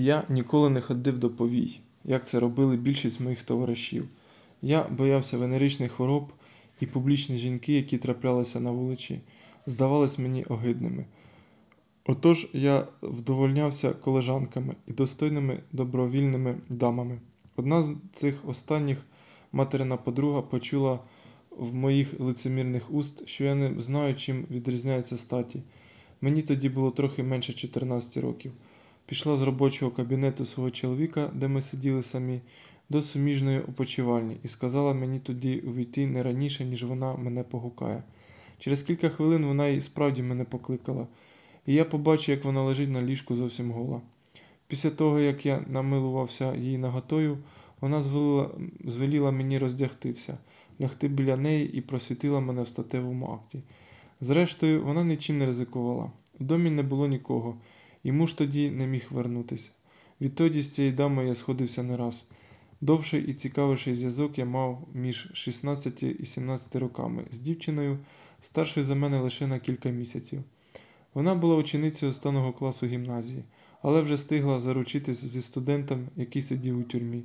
Я ніколи не ходив до повій, як це робили більшість моїх товаришів. Я боявся венеричних хвороб, і публічні жінки, які траплялися на вулиці, здавались мені огидними. Отож я вдовольнявся колежанками і достойними добровільними дамами. Одна з цих останніх материна подруга почула в моїх лицемірних уст, що я не знаю, чим відрізняється статі. Мені тоді було трохи менше 14 років. Пішла з робочого кабінету свого чоловіка, де ми сиділи самі, до суміжної опочивальні, і сказала мені тоді увійти не раніше, ніж вона мене погукає. Через кілька хвилин вона і справді мене покликала, і я побачив, як вона лежить на ліжку зовсім гола. Після того, як я намилувався її наготою, вона звелила, звеліла мені роздягтися, лягти біля неї і просвітила мене в статевому акті. Зрештою, вона нічим не ризикувала. В домі не було нікого, і муж тоді не міг вернутися. Відтоді з цією дамою я сходився не раз. Довший і цікавіший зв'язок я мав між 16 і 17 роками з дівчиною, старшою за мене лише на кілька місяців. Вона була ученицею останнього класу гімназії, але вже стигла заручитись зі студентом, який сидів у тюрмі.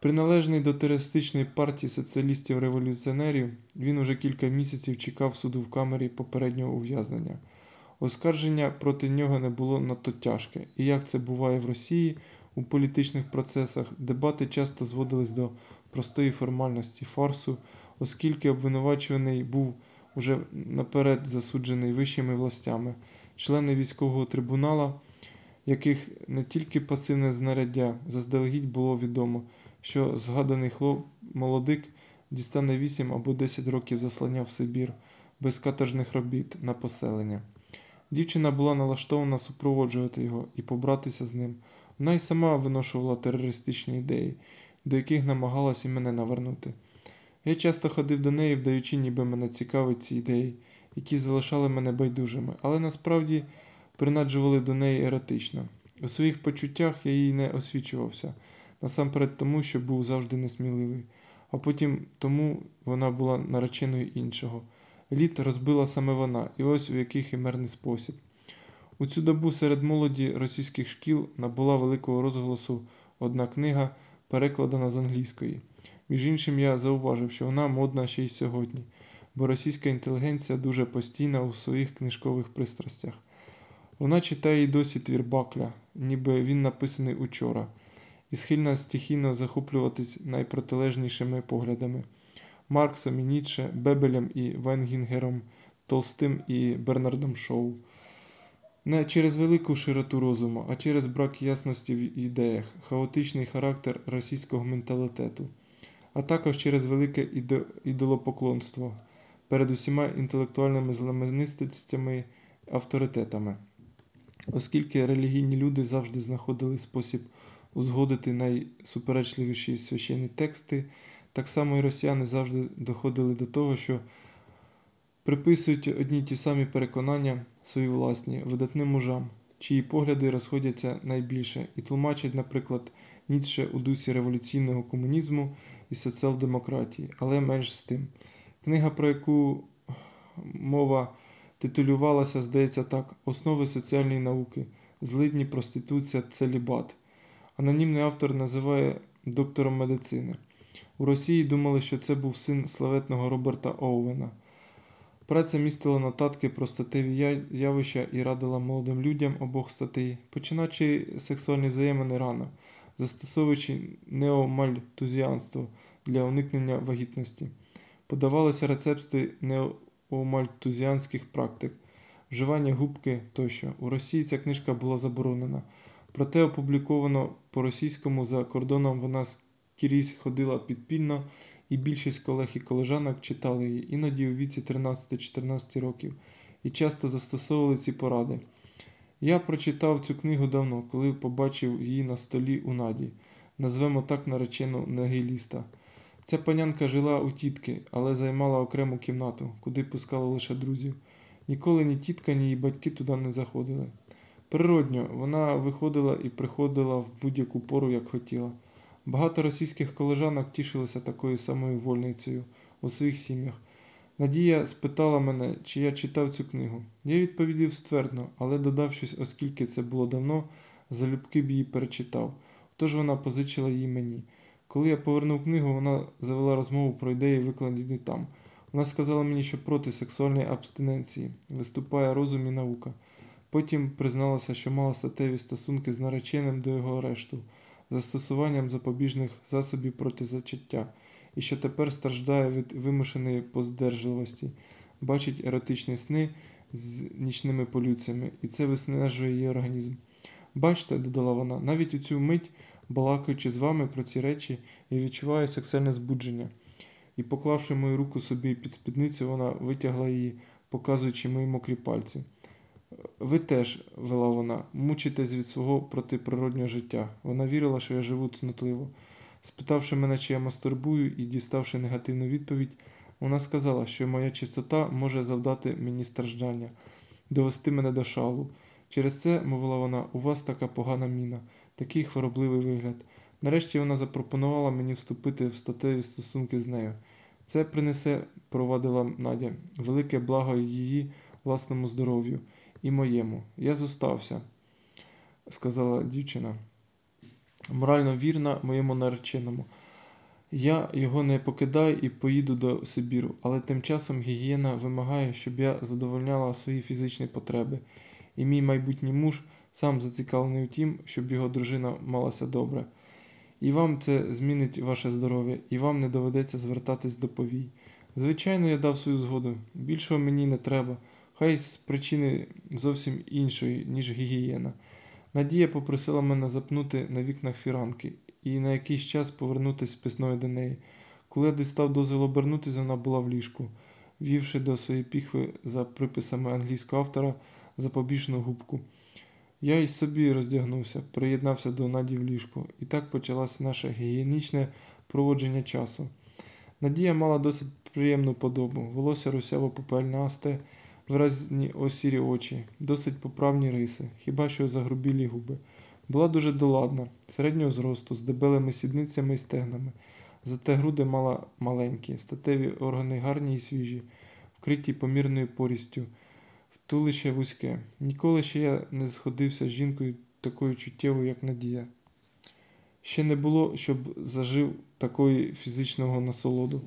Приналежний до терористичної партії соціалістів-революціонерів, він уже кілька місяців чекав суду в камері попереднього ув'язнення. Оскарження проти нього не було надто тяжке, і як це буває в Росії у політичних процесах, дебати часто зводились до простої формальності фарсу, оскільки обвинувачуваний був уже наперед засуджений вищими властями, члени військового трибунала, яких не тільки пасивне знаряддя заздалегідь було відомо, що згаданий хлоп молодик дістане 8 або 10 років заслання в Сибір без каторжних робіт на поселення. Дівчина була налаштована супроводжувати його і побратися з ним. Вона й сама виношувала терористичні ідеї, до яких намагалась і мене навернути. Я часто ходив до неї, вдаючи, ніби мене цікавить ці ідеї, які залишали мене байдужими, але насправді принаджували до неї еротично. У своїх почуттях я їй не освічувався, насамперед тому, що був завжди несміливий, а потім тому вона була нареченою іншого. Літ розбила саме вона, і ось у який химерний спосіб. У цю добу серед молоді російських шкіл набула великого розголосу одна книга, перекладена з англійської. Між іншим, я зауважив, що вона модна ще й сьогодні, бо російська інтелігенція дуже постійна у своїх книжкових пристрастях. Вона читає й досі твір Бакля, ніби він написаний учора, і схильна стихійно захоплюватись найпротилежнішими поглядами. Марксом і Ніцше, Бебелем і Венгінгером, Толстим і Бернардом Шоу. Не через велику широту розуму, а через брак ясності в ідеях, хаотичний характер російського менталітету, а також через велике ідолопоклонство перед усіма інтелектуальними знаменитостями авторитетами. Оскільки релігійні люди завжди знаходили спосіб узгодити найсуперечливіші священні тексти, так само і росіяни завжди доходили до того, що приписують одні ті самі переконання свої власні видатним мужам, чиї погляди розходяться найбільше, і тлумачать, наприклад, Ніцше у дусі революційного комунізму і соціал-демократії, але менш з тим. Книга, про яку мова титулювалася, здається так: Основи соціальної науки, злидні, проституція, целібат. Анонімний автор називає доктором медицини. У Росії думали, що це був син славетного Роберта Оуена. Праця містила нотатки про статеві явища і радила молодим людям обох статей, починаючи сексуальні взаємини рано, застосовуючи неомальтузіанство для уникнення вагітності. Подавалися рецепти неомальтузіанських практик, вживання губки тощо. У Росії ця книжка була заборонена. Проте опубліковано по-російському за кордоном вона скрізь ходила підпільно, і більшість колег і колежанок читали її, іноді у віці 13-14 років, і часто застосовували ці поради. Я прочитав цю книгу давно, коли побачив її на столі у наді, назвемо так наречену нагіліста. Ця панянка жила у тітки, але займала окрему кімнату, куди пускали лише друзів. Ніколи ні тітка, ні її батьки туди не заходили. Природньо, вона виходила і приходила в будь-яку пору, як хотіла. Багато російських колежанок тішилися такою самою вольницею у своїх сім'ях. Надія спитала мене, чи я читав цю книгу. Я відповідав ствердно, але додав щось, оскільки це було давно, залюбки б її перечитав. Тож вона позичила її мені. Коли я повернув книгу, вона завела розмову про ідеї, викладені там. Вона сказала мені, що проти сексуальної абстиненції виступає розум і наука. Потім призналася, що мала статеві стосунки з нареченим до його арешту, застосуванням запобіжних засобів проти зачаття, і що тепер страждає від вимушеної поздержливості, бачить еротичні сни з нічними полюціями, і це виснажує її організм. Бачите, додала вона, навіть у цю мить, балакаючи з вами про ці речі, я відчуваю сексуальне збудження. І, поклавши мою руку собі під спідницю, вона витягла її, показуючи мої мокрі пальці. Ви теж, вела вона, мучитесь від свого протиприроднього життя. Вона вірила, що я живу цнотливо. Спитавши мене, чи я мастурбую, і діставши негативну відповідь, вона сказала, що моя чистота може завдати мені страждання, довести мене до шалу. Через це, мовила вона, у вас така погана міна, такий хворобливий вигляд. Нарешті вона запропонувала мені вступити в статеві стосунки з нею. Це принесе, провадила Надя, велике благо її власному здоров'ю і моєму. Я зостався, сказала дівчина. Морально вірна моєму нареченому. Я його не покидаю і поїду до Сибіру, але тим часом гігієна вимагає, щоб я задовольняла свої фізичні потреби, і мій майбутній муж сам зацікавлений у тім, щоб його дружина малася добре. І вам це змінить ваше здоров'я, і вам не доведеться звертатись до повій. Звичайно, я дав свою згоду. Більшого мені не треба, хай з причини зовсім іншої, ніж гігієна. Надія попросила мене запнути на вікнах фіранки і на якийсь час повернутися списною до неї. Коли я дістав дозвіл обернутися, вона була в ліжку, вівши до своєї піхви за приписами англійського автора запобіжну губку. Я й собі роздягнувся, приєднався до Наді в ліжку, і так почалося наше гігієнічне проводження часу. Надія мала досить приємну подобу, волосся русяво попельнасте, виразні осірі очі, досить поправні риси, хіба що загрубілі губи. Була дуже доладна, середнього зросту, з дебелими сідницями і стегнами. Зате груди мала маленькі, статеві органи гарні і свіжі, вкриті помірною порістю, втулище вузьке. Ніколи ще я не сходився з жінкою такою чуттєвою, як Надія. Ще не було, щоб зажив такої фізичного насолоду.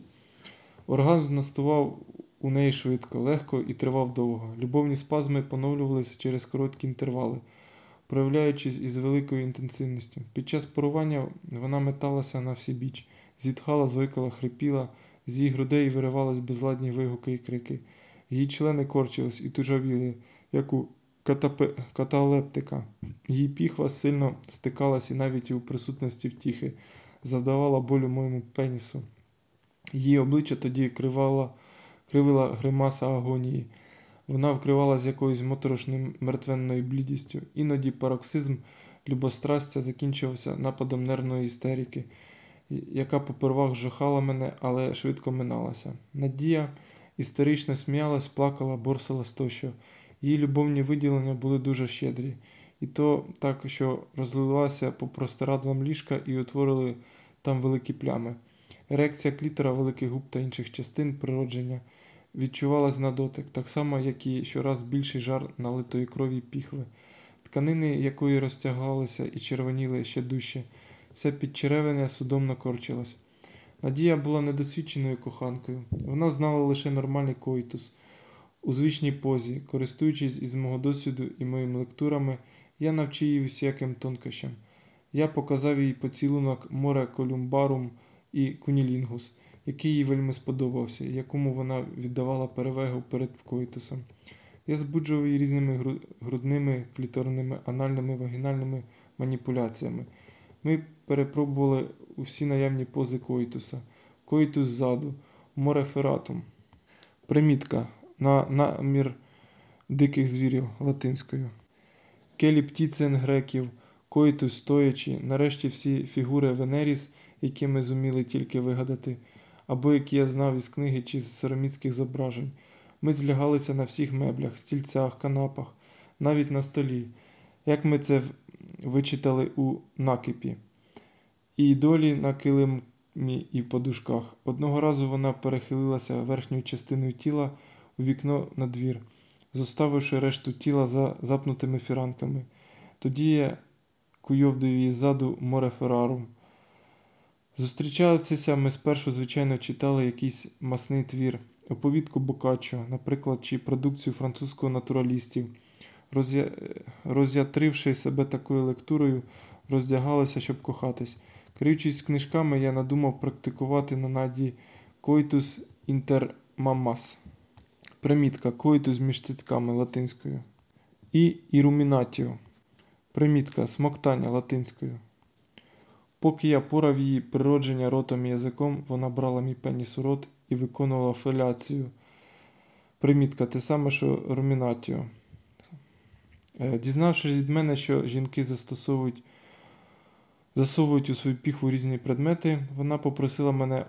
Оргазм настував у неї швидко, легко і тривав довго. Любовні спазми поновлювалися через короткі інтервали, проявляючись із великою інтенсивністю. Під час парування вона металася на всі біч, зітхала, зойкала, хрипіла, з її грудей виривались безладні вигуки і крики. Її члени корчились і тужавіли, як у катапе... каталептика. Її піхва сильно стикалась і навіть у присутності втіхи, завдавала болю моєму пенісу. Її обличчя тоді кривала, кривила гримаса агонії. Вона вкривала з якоюсь моторошним мертвенною блідістю. Іноді пароксизм любострастя закінчувався нападом нервної істерики, яка попервах жахала мене, але швидко миналася. Надія істерично сміялась, плакала, борсалась тощо. Її любовні виділення були дуже щедрі, і то так, що розлилася по простирадлам ліжка і утворили там великі плями. Ерекція клітера, великих губ та інших частин природження відчувалась на дотик, так само, як і щораз більший жар налитої крові піхви, тканини якої розтягалися і червоніли ще дужче. Все підчеревене судомно корчилось. Надія була недосвідченою коханкою. Вона знала лише нормальний коїтус. У звичній позі, користуючись із мого досвіду і моїми лектурами, я навчив її всяким тонкощам. Я показав їй поцілунок море колюмбарум і кунілінгус, який їй вельми сподобався, якому вона віддавала перевагу перед коїтусом. Я збуджував її різними грудними, кліторними, анальними, вагінальними маніпуляціями. Ми перепробували усі наявні пози коїтуса, коїтус ззаду, морефератум. Примітка на намір диких звірів латинською. Келіптіцин греків, коїтус стоячи, нарешті всі фігури Венеріс, які ми зуміли тільки вигадати, або які я знав із книги чи з сороміцьких зображень. Ми злягалися на всіх меблях, стільцях, канапах, навіть на столі, як ми це вичитали у накипі. І долі на килимі і подушках. Одного разу вона перехилилася верхньою частиною тіла у вікно на двір, зоставивши решту тіла за запнутими фіранками. Тоді я куйовдив її ззаду море Феррарум. Зустрічатися ми спершу, звичайно, читали якийсь масний твір, оповідку Бокаччо, наприклад, чи продукцію французького натуралістів. Роз'я... Роз'ятривши себе такою лектурою, роздягалися, щоб кохатись. Криючись книжками, я надумав практикувати на наді інтер мамас. Примітка койтус між цицьками латинською. І ірумінатіо. Примітка смоктання латинською. Поки я порав її природження ротом і язиком, вона брала мій пеніс у рот і виконувала феляцію. Примітка те саме, що румінатіо. Е, Дізнавшись від мене, що жінки застосовують, засовують у свою піхву різні предмети, вона попросила мене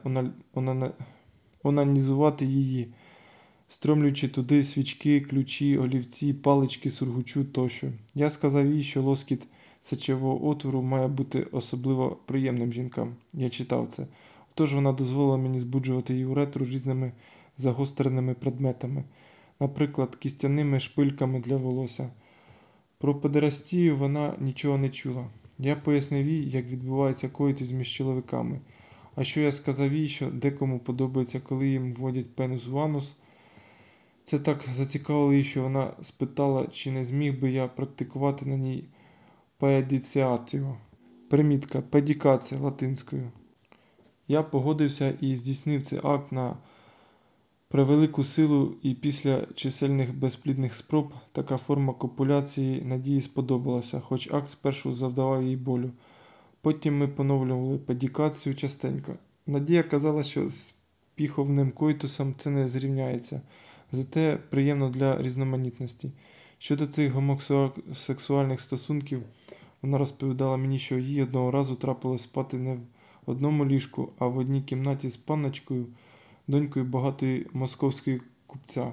онанізувати її, стромлюючи туди свічки, ключі, олівці, палички, сургучу тощо. Я сказав їй, що лоскіт сечового отвору має бути особливо приємним жінкам. Я читав це. Отож вона дозволила мені збуджувати її уретру різними загостреними предметами, наприклад, кістяними шпильками для волосся. Про педерастію вона нічого не чула. Я пояснив їй, як відбувається коїтись між чоловіками. А що я сказав їй, що декому подобається, коли їм вводять пенус в анус. Це так зацікавило її, що вона спитала, чи не зміг би я практикувати на ній педіціатіо. Примітка педікація латинською. Я погодився і здійснив цей акт на превелику силу, і після чисельних безплідних спроб така форма копуляції надії сподобалася, хоч акт спершу завдавав їй болю. Потім ми поновлювали педікацію частенько. Надія казала, що з піховним койтусом це не зрівняється, зате приємно для різноманітності. Щодо цих гомосексуальних стосунків, вона розповідала мені, що їй одного разу трапилось спати не в одному ліжку, а в одній кімнаті з панночкою, донькою багатої московської купця.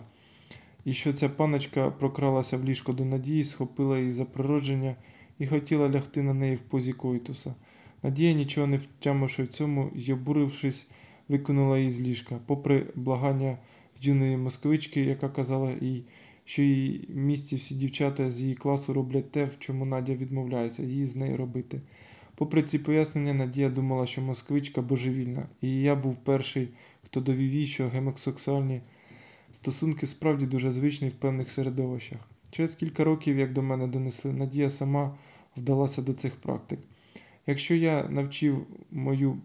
І що ця панночка прокралася в ліжко до Надії, схопила її за природження і хотіла лягти на неї в позі койтуса. Надія, нічого не втямивши в цьому і обурившись, викинула її з ліжка, попри благання юної москвички, яка казала їй, що її місці всі дівчата з її класу роблять те, в чому Надя відмовляється, її з нею робити. Попри ці пояснення, Надія думала, що москвичка божевільна, і я був перший, хто довів їй, що гомосексуальні стосунки справді дуже звичні в певних середовищах. Через кілька років, як до мене донесли, Надія сама вдалася до цих практик. Якщо я навчив мою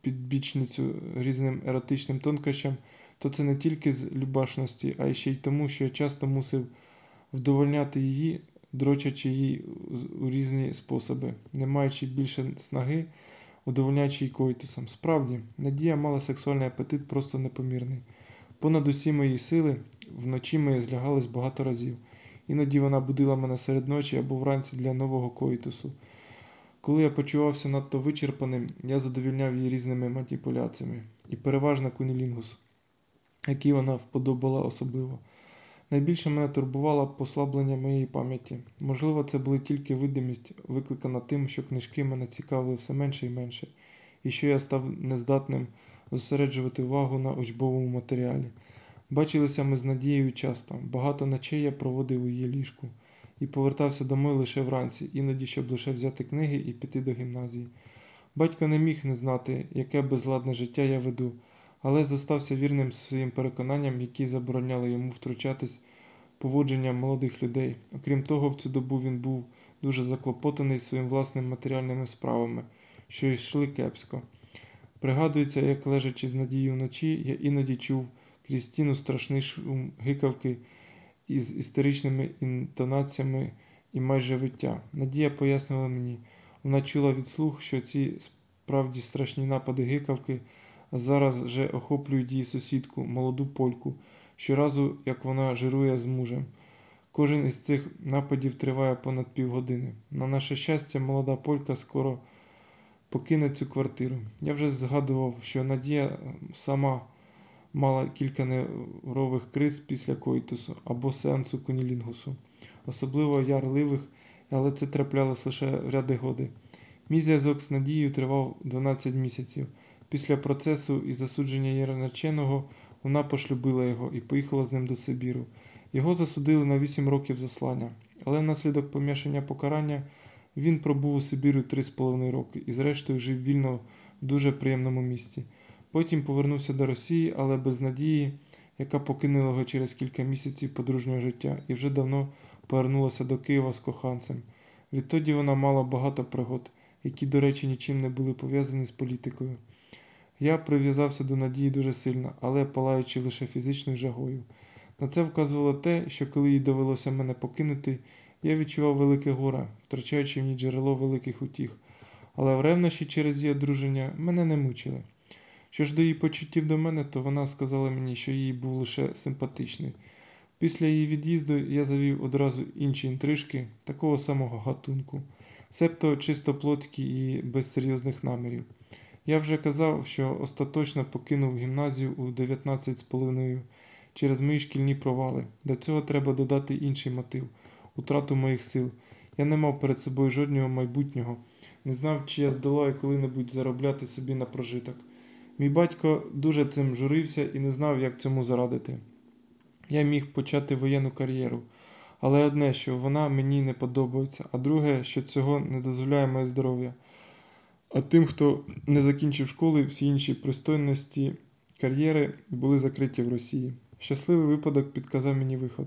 підбічницю різним еротичним тонкощам, то це не тільки з любашності, а й ще й тому, що я часто мусив вдовольняти її, дрочачи її у різні способи, не маючи більше снаги, удовольняючи її койтусом. Справді, Надія мала сексуальний апетит просто непомірний. Понад усі мої сили вночі ми злягались багато разів. Іноді вона будила мене серед ночі або вранці для нового коїтусу. Коли я почувався надто вичерпаним, я задовільняв її різними маніпуляціями, і переважно кунілінгус, який вона вподобала особливо. Найбільше мене турбувало послаблення моєї пам'яті. Можливо, це була тільки видимість, викликана тим, що книжки мене цікавили все менше і менше, і що я став нездатним зосереджувати увагу на учбовому матеріалі. Бачилися ми з Надією часто, багато ночей я проводив у її ліжку і повертався домой лише вранці, іноді, щоб лише взяти книги і піти до гімназії. Батько не міг не знати, яке безладне життя я веду, але зостався вірним своїм переконанням, які забороняли йому втручатись поводження молодих людей. Окрім того, в цю добу він був дуже заклопотаний своїм власними матеріальними справами, що йшли кепсько. Пригадується, як лежачи з надією вночі, я іноді чув крізь стіну страшний шум гикавки із істеричними інтонаціями і майже виття. Надія пояснила мені, вона чула від слух, що ці справді страшні напади гикавки зараз вже охоплюють її сусідку, молоду польку, щоразу як вона жирує з мужем. Кожен із цих нападів триває понад півгодини. На наше щастя, молода полька скоро покине цю квартиру. Я вже згадував, що Надія сама мала кілька нервових криз після коїтусу або сеансу кунілінгусу, особливо ярливих, але це траплялось лише ряди годи. Мій зв'язок з Надією тривав 12 місяців. Після процесу і засудження Єрначеного вона пошлюбила його і поїхала з ним до Сибіру. Його засудили на 8 років заслання, але внаслідок помішання покарання Він пробув у Сибіру три з половиною роки і, зрештою, жив вільно в дуже приємному місті. Потім повернувся до Росії, але без надії, яка покинула його через кілька місяців подружнього життя, і вже давно повернулася до Києва з коханцем. Відтоді вона мала багато пригод, які, до речі, нічим не були пов'язані з політикою. Я прив'язався до надії дуже сильно, але палаючи лише фізичною жагою. На це вказувало те, що коли їй довелося мене покинути, я відчував велике горе, втрачаючи в ній джерело великих утіх. Але в ревнощі через її одруження мене не мучили. Що ж до її почуттів до мене, то вона сказала мені, що їй був лише симпатичний. Після її від'їзду я завів одразу інші інтрижки такого самого гатунку, себто чисто плотські і без серйозних намірів. Я вже казав, що остаточно покинув гімназію у 19 з половиною через мої шкільні провали. До цього треба додати інший мотив утрату моїх сил. Я не мав перед собою жодного майбутнього, не знав, чи я здолаю коли-небудь заробляти собі на прожиток. Мій батько дуже цим журився і не знав, як цьому зарадити. Я міг почати воєнну кар'єру, але одне, що вона мені не подобається, а друге, що цього не дозволяє моє здоров'я. А тим, хто не закінчив школи, всі інші пристойності кар'єри були закриті в Росії. Щасливий випадок підказав мені виход.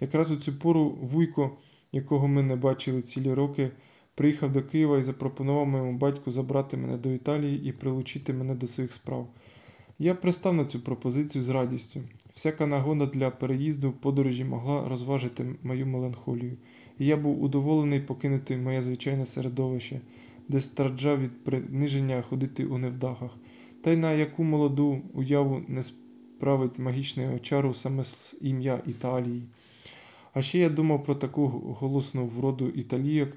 Якраз у цю пору Вуйко, якого ми не бачили цілі роки, приїхав до Києва і запропонував моєму батьку забрати мене до Італії і прилучити мене до своїх справ. Я пристав на цю пропозицію з радістю. Всяка нагода для переїзду подорожі могла розважити мою меланхолію, і я був удоволений покинути моє звичайне середовище, де страждав від приниження ходити у невдахах, та й на яку молоду уяву не справить магічного чару саме ім'я Італії. А ще я думав про таку голосну вроду італійок,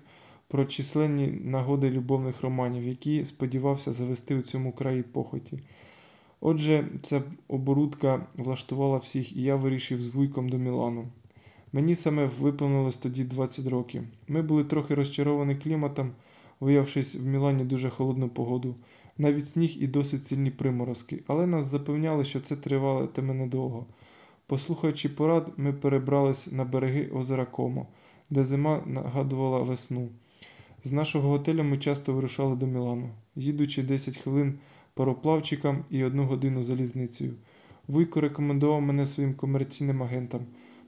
про численні нагоди любовних романів, які сподівався завести у цьому краї похоті. Отже, ця оборудка влаштувала всіх, і я вирішив з вуйком до Мілану. Мені саме виповнилось тоді 20 років. Ми були трохи розчаровані кліматом, виявившись в Мілані дуже холодну погоду, навіть сніг і досить сильні приморозки, але нас запевняли, що це триватиме недовго. Послухаючи порад, ми перебрались на береги озера Комо, де зима нагадувала весну. З нашого готелю ми часто вирушали до Мілану, їдучи 10 хвилин пароплавчикам і одну годину залізницею. Вуйко рекомендував мене своїм комерційним агентам,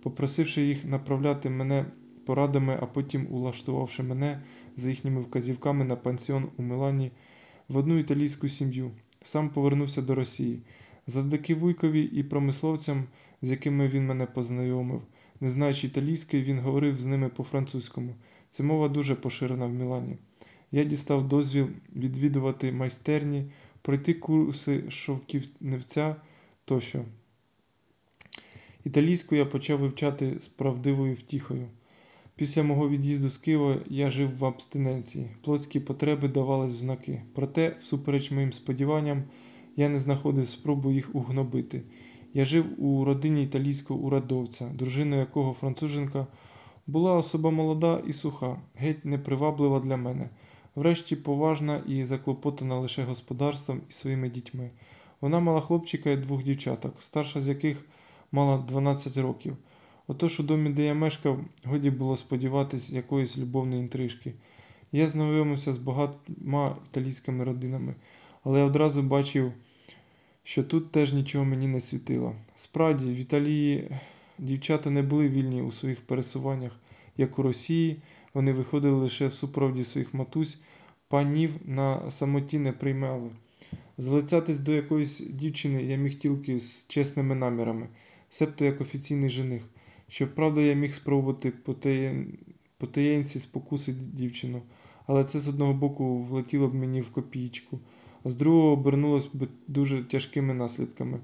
попросивши їх направляти мене порадами, а потім улаштувавши мене за їхніми вказівками на пансіон у Мілані в одну італійську сім'ю. Сам повернувся до Росії. Завдяки Вуйкові і промисловцям, з якими він мене познайомив. Не знаючи італійської, він говорив з ними по-французькому. Це мова дуже поширена в Мілані. Я дістав дозвіл відвідувати майстерні, пройти курси шовківневця тощо. Італійську я почав вивчати з правдивою втіхою. Після мого від'їзду з Києва я жив в абстиненції, плотські потреби давались в знаки. Проте, всупереч моїм сподіванням, я не знаходив спробу їх угнобити. Я жив у родині італійського урадовця, дружиною якого француженка була особа молода і суха, геть неприваблива для мене, врешті поважна і заклопотана лише господарством і своїми дітьми. Вона мала хлопчика і двох дівчаток, старша з яких мала 12 років. Отож у домі, де я мешкав, годі було сподіватись якоїсь любовної інтрижки. Я знайомився з багатьма італійськими родинами, але одразу бачив, що тут теж нічого мені не світило. Справді, в Італії дівчата не були вільні у своїх пересуваннях, як у Росії, вони виходили лише в супроводі своїх матусь, панів на самоті не приймали. Залицятись до якоїсь дівчини я міг тільки з чесними намірами, себто як офіційний жених. Щоправда, я міг спробувати по таєнці спокусити дівчину, але це з одного боку влетіло б мені в копійку, а з другого обернулося б дуже тяжкими наслідками,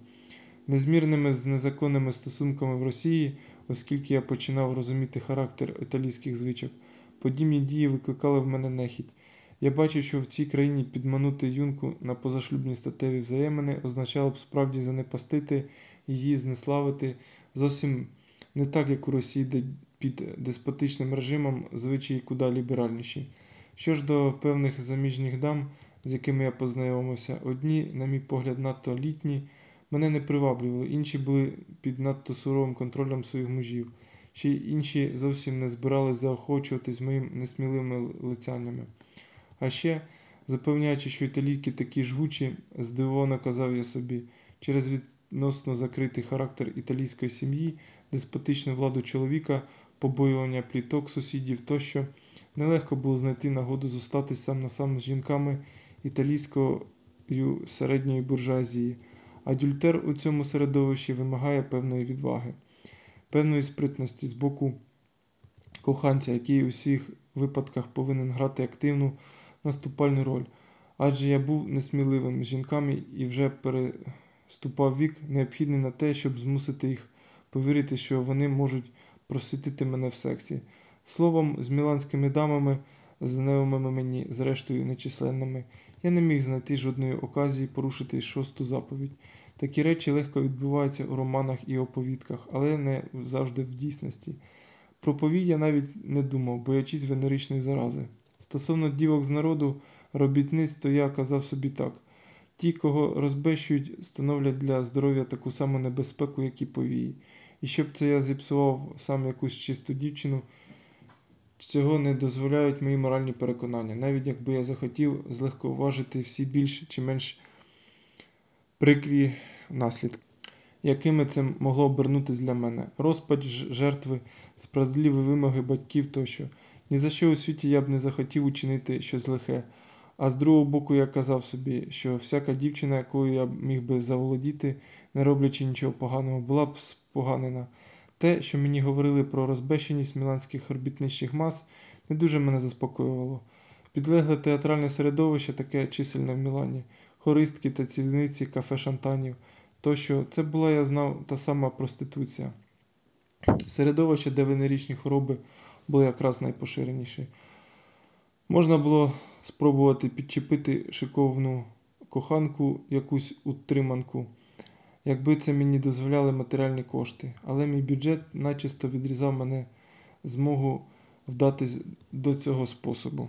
незмірними з незаконними стосунками в Росії, оскільки я починав розуміти характер італійських звичок. Подібні дії викликали в мене нехідь. Я бачив, що в цій країні підманути юнку на позашлюбні статеві взаємини означало б справді занепастити її, знеславити зовсім не так, як у Росії, де під деспотичним режимом звичаї куди ліберальніші. Що ж до певних заміжніх дам, з якими я познайомився, одні, на мій погляд, надто літні, мене не приваблювали, інші були під надто суровим контролем своїх мужів. ще й інші зовсім не збирались заохочуватись моїм несміливими лицяннями. А ще, запевняючи, що італійки такі жгучі, здивовано казав я собі, через відносно закритий характер італійської сім'ї, деспотичну владу чоловіка, побоювання пліток, сусідів тощо, нелегко було знайти нагоду зостатись сам на сам з жінками італійською середньої буржуазії. Адюльтер у цьому середовищі вимагає певної відваги, певної спритності з боку коханця, який у всіх випадках повинен грати активну наступальну роль. Адже я був несміливим з жінками і вже переступав вік, необхідний на те, щоб змусити їх повірити, що вони можуть просвітити мене в секції. Словом, з міланськими дамами, знайомими мені, зрештою нечисленними, я не міг знайти жодної оказії порушити шосту заповідь. Такі речі легко відбуваються у романах і оповідках, але не завжди в дійсності. Про повій я навіть не думав, боячись венеричної зарази. Стосовно дівок з народу, робітниць, то я казав собі так: ті, кого розбещують, становлять для здоров'я таку саму небезпеку, як і повії. І щоб це я зіпсував сам якусь чисту дівчину, цього не дозволяють мої моральні переконання, навіть якби я захотів злегковажити всі більш чи менш прикрі наслідки, якими це могло обернутися для мене. Розпач жертви, справедливі вимоги батьків тощо. Ні за що у світі я б не захотів учинити щось лихе. А з другого боку, я казав собі, що всяка дівчина, якою я міг би заволодіти, не роблячи нічого поганого, була б споганена. Те, що мені говорили про розбещеність міланських робітничих мас, не дуже мене заспокоювало. Підлегле театральне середовище таке чисельне в Мілані, хористки та цівниці, кафе шантанів, тощо це була, я знав, та сама проституція. Середовище, де венерічні хвороби були якраз найпоширеніші. Можна було спробувати підчепити шиковну коханку, якусь утриманку, якби це мені дозволяли матеріальні кошти, але мій бюджет начисто відрізав мене змогу вдатись до цього способу.